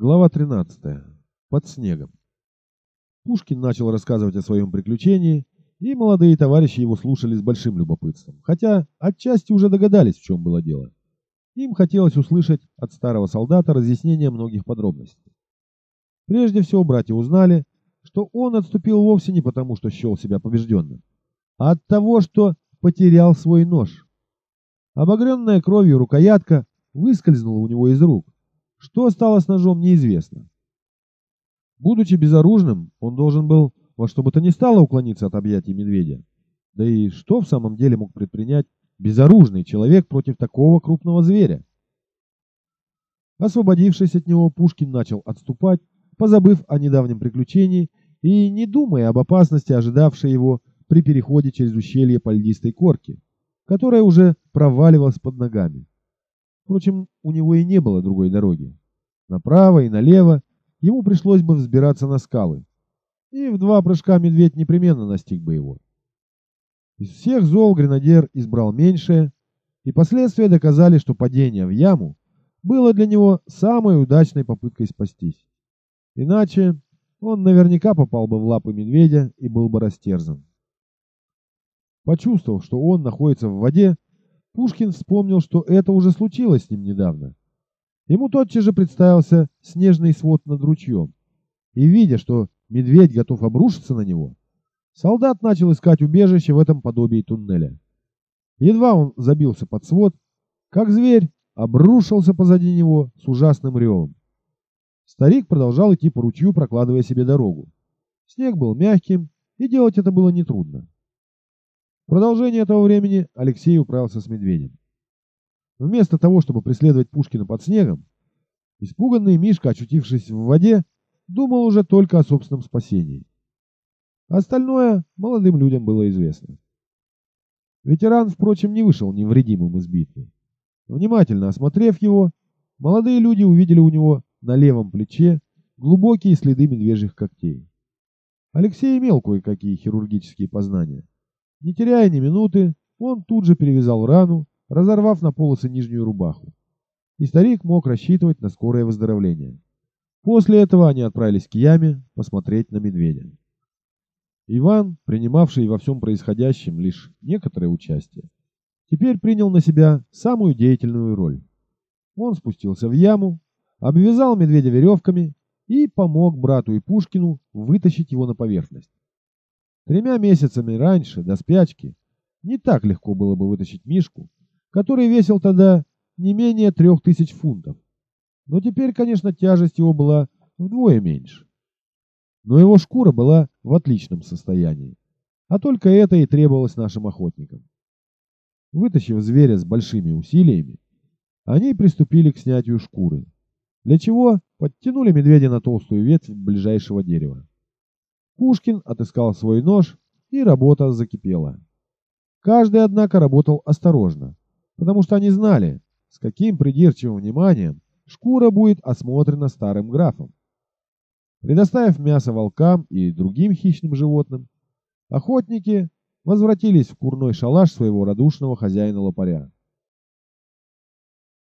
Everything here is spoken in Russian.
Глава 13. Под снегом. Пушкин начал рассказывать о своем приключении, и молодые товарищи его слушали с большим любопытством, хотя отчасти уже догадались, в чем было дело. Им хотелось услышать от старого солдата разъяснение многих подробностей. Прежде всего, братья узнали, что он отступил вовсе не потому, что счел себя побежденным, а от того, что потерял свой нож. Обогренная кровью рукоятка выскользнула у него из рук, что стало с ножом, неизвестно. Будучи безоружным, он должен был во что бы то ни стало уклониться от объятий медведя. Да и что в самом деле мог предпринять безоружный человек против такого крупного зверя? Освободившись от него, Пушкин начал отступать, позабыв о недавнем приключении и не думая об опасности, ожидавшей его при переходе через ущелье по льдистой корке, которая уже проваливалась под ногами. Впрочем, у него и не было другой дороги. Направо и налево ему пришлось бы взбираться на скалы, и в два прыжка медведь непременно настиг бы его. Из всех зол гренадер избрал меньшее, и последствия доказали, что падение в яму было для него самой удачной попыткой спастись. Иначе он наверняка попал бы в лапы медведя и был бы растерзан. Почувствовав, что он находится в воде, Пушкин вспомнил, что это уже случилось с ним недавно. Ему тотчас же представился снежный свод над ручьем. И видя, что медведь готов обрушиться на него, солдат начал искать убежище в этом подобии туннеля. Едва он забился под свод, как зверь обрушился позади него с ужасным ревом. Старик продолжал идти по ручью, прокладывая себе дорогу. Снег был мягким, и делать это было нетрудно. Продолжение этого времени Алексей управился с медведем. Вместо того, чтобы преследовать Пушкина под снегом, испуганный Мишка, очутившись в воде, думал уже только о собственном спасении. Остальное молодым людям было известно. Ветеран, впрочем, не вышел невредимым из битвы. Внимательно осмотрев его, молодые люди увидели у него на левом плече глубокие следы медвежьих когтей. Алексей имел кое-какие хирургические познания. Не теряя ни минуты, он тут же перевязал рану, разорвав на полосы нижнюю рубаху. И старик мог рассчитывать на скорое выздоровление. После этого они отправились к яме посмотреть на медведя. Иван, принимавший во всем происходящем лишь некоторое участие, теперь принял на себя самую деятельную роль. Он спустился в яму, обвязал медведя веревками и помог брату и Пушкину вытащить его на поверхность. Тремя месяцами раньше, до спячки, не так легко было бы вытащить Мишку, который весил тогда не менее трех тысяч фунтов. Но теперь, конечно, тяжесть его была вдвое меньше. Но его шкура была в отличном состоянии, а только это и требовалось нашим охотникам. Вытащив зверя с большими усилиями, они приступили к снятию шкуры, для чего подтянули медведя на толстую ветвь ближайшего дерева. Пушкин отыскал свой нож, и работа закипела. Каждый, однако, работал осторожно, потому что они знали, с каким придирчивым вниманием шкура будет осмотрена старым графом. Предоставив мясо волкам и другим хищным животным, охотники возвратились в курной шалаш своего радушного хозяина лопаря.